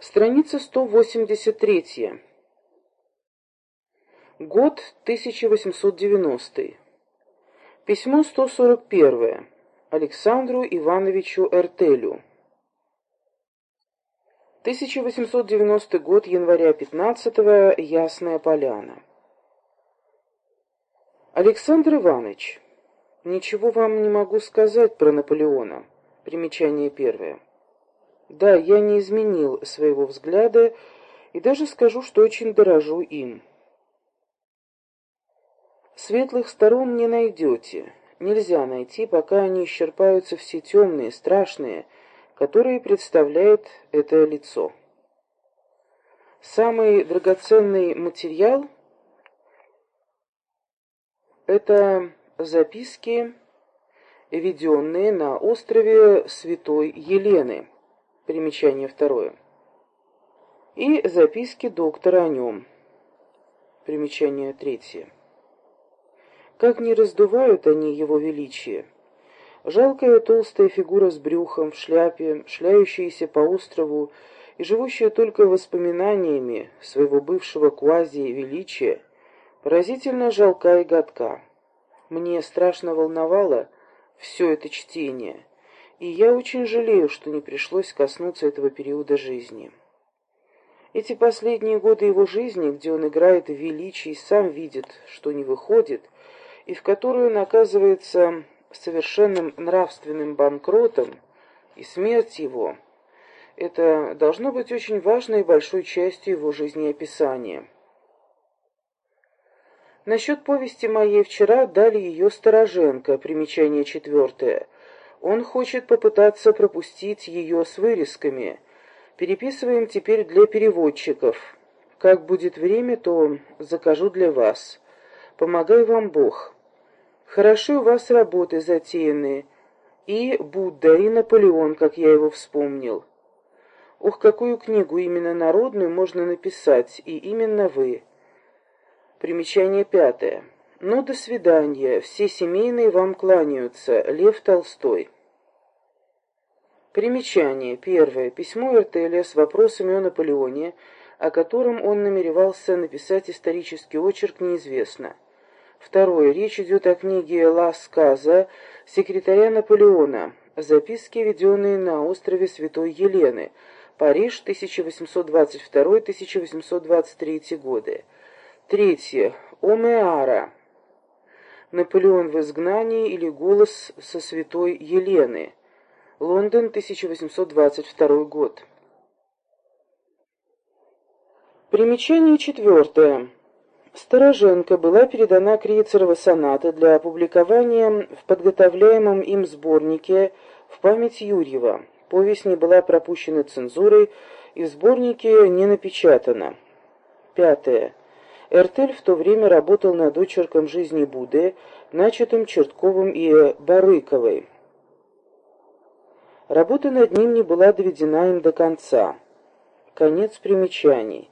Страница 183. Год 1890. Письмо 141. Александру Ивановичу Эртелю. 1890 год, января 15 -го, Ясная Поляна. Александр Иванович, ничего вам не могу сказать про Наполеона. Примечание первое. Да, я не изменил своего взгляда и даже скажу, что очень дорожу им. Светлых сторон не найдете, нельзя найти, пока они исчерпаются все темные, страшные, которые представляет это лицо. Самый драгоценный материал – это записки, введенные на острове Святой Елены – Примечание второе. И записки доктора о нем. Примечание третье. Как не раздувают они его величие. Жалкая толстая фигура с брюхом, в шляпе, шляющаяся по острову и живущая только воспоминаниями своего бывшего квази-величия, поразительно жалка и гадка. Мне страшно волновало все это чтение, и я очень жалею, что не пришлось коснуться этого периода жизни. Эти последние годы его жизни, где он играет в и сам видит, что не выходит, и в которую он оказывается совершенным нравственным банкротом, и смерть его, это должно быть очень важной и большой частью его жизнеописания. Насчет повести моей вчера дали ее Стороженко, примечание четвертое – он хочет попытаться пропустить ее с вырезками. Переписываем теперь для переводчиков. Как будет время, то закажу для вас. Помогай вам Бог. Хорошо у вас работы затеянные. И Будда, и Наполеон, как я его вспомнил. Ух, какую книгу именно народную можно написать, и именно вы. Примечание пятое. Ну, до свидания. Все семейные вам кланяются. Лев Толстой. Примечание. Первое. Письмо Эртеля с вопросами о Наполеоне, о котором он намеревался написать исторический очерк, неизвестно. Второе. Речь идет о книге «Ла Сказа» секретаря Наполеона. Записки, введенные на острове Святой Елены. Париж, 1822-1823 годы. Третье. Омеара. Наполеон в изгнании или голос со святой Елены. Лондон, 1822 год. Примечание четвертое. Стороженко была передана Крейцерова соната для опубликования в подготовляемом им сборнике «В память Юрьева». Повесть не была пропущена цензурой и в сборнике не напечатана. Пятое. Эртель в то время работал над очерком жизни Будды, начатым Чертковым и Барыковой. Работа над ним не была доведена им до конца. Конец примечаний.